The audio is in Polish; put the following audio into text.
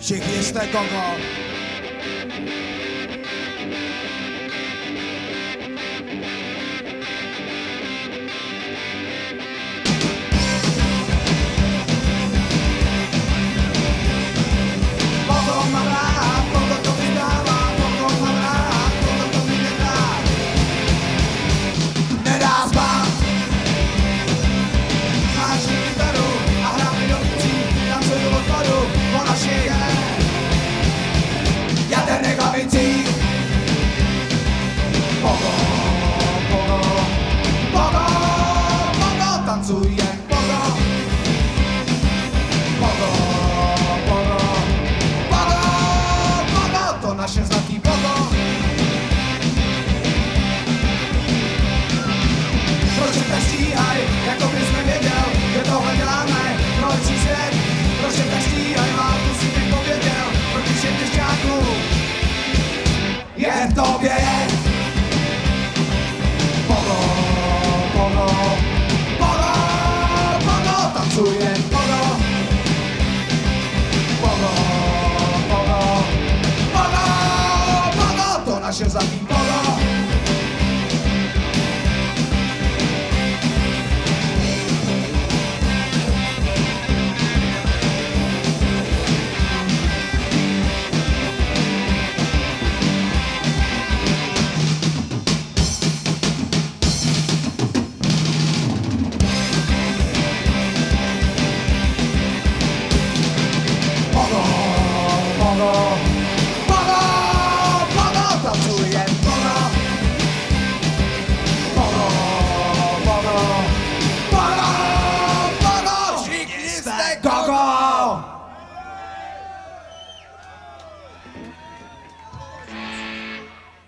Siekierz tego girl. w tobie. Pogo, pogo, pogo, poro Tańcuję pogo, pogo, pogo, pogo, poro To nasz się Bogo Bogo, Bogo, to czuję Bogo Bogo, Bogo Bogo, Bogo, dźwigni z tego.